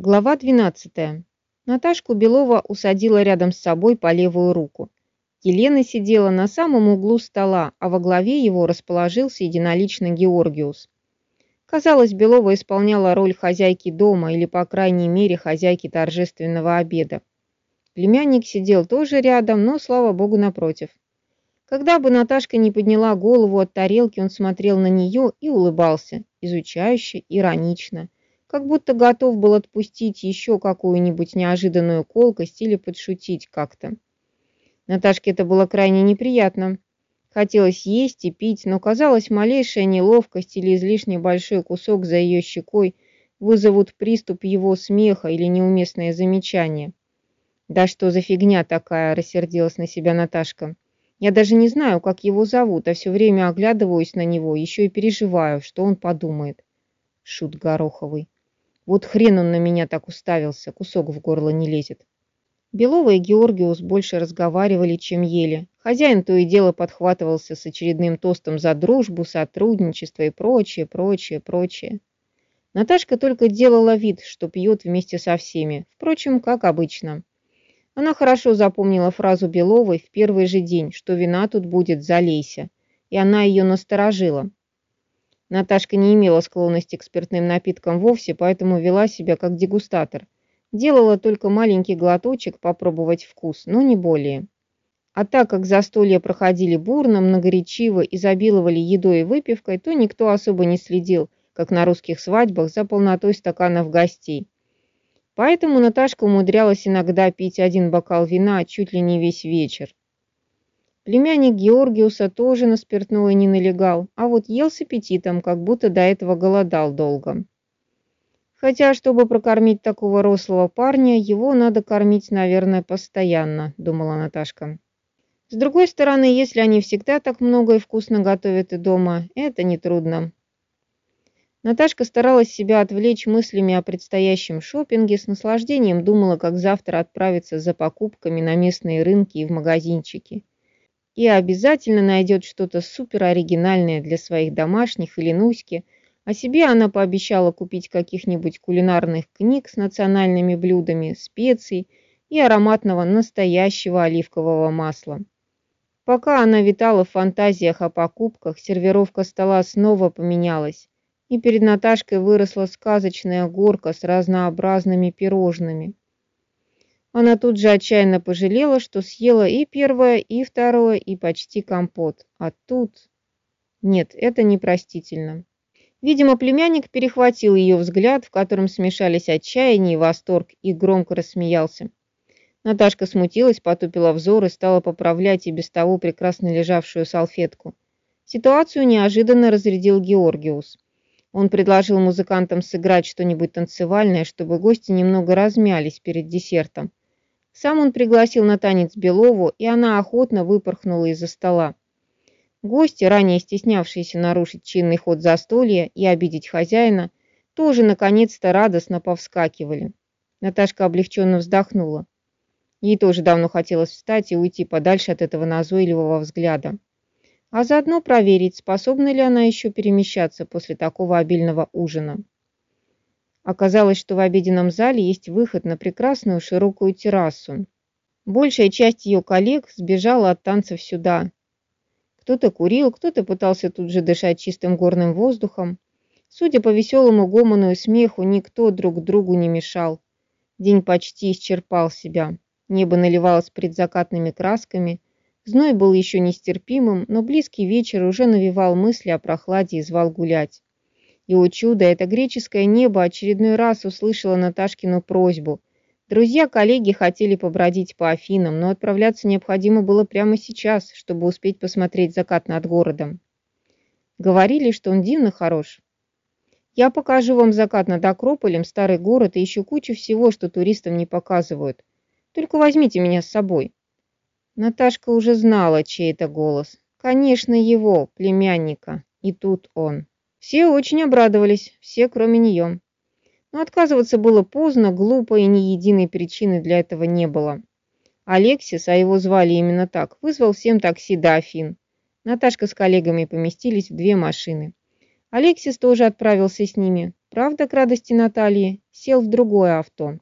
Глава 12. Наташку Белова усадила рядом с собой по левую руку. Елена сидела на самом углу стола, а во главе его расположился единолично Георгиус. Казалось, Белова исполняла роль хозяйки дома или, по крайней мере, хозяйки торжественного обеда. Племянник сидел тоже рядом, но, слава богу, напротив. Когда бы Наташка не подняла голову от тарелки, он смотрел на нее и улыбался, изучающе, иронично, как будто готов был отпустить еще какую-нибудь неожиданную колкость или подшутить как-то. Наташке это было крайне неприятно. Хотелось есть и пить, но казалось, малейшая неловкость или излишне большой кусок за ее щекой вызовут приступ его смеха или неуместное замечание. «Да что за фигня такая?» – рассердилась на себя Наташка. Я даже не знаю, как его зовут, а все время оглядываюсь на него, еще и переживаю, что он подумает. Шут Гороховый. Вот хрен он на меня так уставился, кусок в горло не лезет. Белова и Георгиус больше разговаривали, чем ели. Хозяин то и дело подхватывался с очередным тостом за дружбу, сотрудничество и прочее, прочее, прочее. Наташка только делала вид, что пьет вместе со всеми, впрочем, как обычно. Она хорошо запомнила фразу Беловой в первый же день, что вина тут будет «залейся», и она ее насторожила. Наташка не имела склонности к спиртным напиткам вовсе, поэтому вела себя как дегустатор. Делала только маленький глоточек попробовать вкус, но не более. А так как застолья проходили бурно, многоречиво, изобиловали едой и выпивкой, то никто особо не следил, как на русских свадьбах, за полнотой стаканов гостей. Поэтому Наташка умудрялась иногда пить один бокал вина чуть ли не весь вечер. Племянник Георгиуса тоже на спиртное не налегал, а вот ел с аппетитом, как будто до этого голодал долго. Хотя, чтобы прокормить такого рослого парня, его надо кормить, наверное, постоянно, думала Наташка. С другой стороны, если они всегда так много и вкусно готовят и дома, это нетрудно. Наташка старалась себя отвлечь мыслями о предстоящем шопинге, с наслаждением думала, как завтра отправиться за покупками на местные рынки и в магазинчики. И обязательно найдет что-то супероригинальное для своих домашних или Нуськи, а себе она пообещала купить каких-нибудь кулинарных книг с национальными блюдами, специй и ароматного настоящего оливкового масла. Пока она витала в фантазиях о покупках, сервировка стола снова поменялась и перед Наташкой выросла сказочная горка с разнообразными пирожными. Она тут же отчаянно пожалела, что съела и первое, и второе, и почти компот. А тут... Нет, это непростительно. Видимо, племянник перехватил ее взгляд, в котором смешались отчаяние и восторг, и громко рассмеялся. Наташка смутилась, потупила взор и стала поправлять и без того прекрасно лежавшую салфетку. Ситуацию неожиданно разрядил Георгиус. Он предложил музыкантам сыграть что-нибудь танцевальное, чтобы гости немного размялись перед десертом. Сам он пригласил на танец Белову, и она охотно выпорхнула из-за стола. Гости, ранее стеснявшиеся нарушить чинный ход застолья и обидеть хозяина, тоже наконец-то радостно повскакивали. Наташка облегченно вздохнула. Ей тоже давно хотелось встать и уйти подальше от этого назойливого взгляда а заодно проверить, способна ли она еще перемещаться после такого обильного ужина. Оказалось, что в обеденном зале есть выход на прекрасную широкую террасу. Большая часть ее коллег сбежала от танцев сюда. Кто-то курил, кто-то пытался тут же дышать чистым горным воздухом. Судя по веселому гомону и смеху, никто друг другу не мешал. День почти исчерпал себя. Небо наливалось предзакатными красками – Зной был еще нестерпимым, но близкий вечер уже навевал мысли о прохладе и звал гулять. И, о чудо, это греческое небо очередной раз услышало Наташкину просьбу. Друзья-коллеги хотели побродить по Афинам, но отправляться необходимо было прямо сейчас, чтобы успеть посмотреть закат над городом. Говорили, что он дивно хорош. Я покажу вам закат над Акрополем, старый город и еще кучу всего, что туристам не показывают. Только возьмите меня с собой. Наташка уже знала, чей это голос. Конечно, его, племянника. И тут он. Все очень обрадовались, все кроме нее. Но отказываться было поздно, глупо и ни единой причины для этого не было. Алексис, а его звали именно так, вызвал всем такси до Афин. Наташка с коллегами поместились в две машины. Алексис тоже отправился с ними. правда, к радости Натальи, сел в другое авто.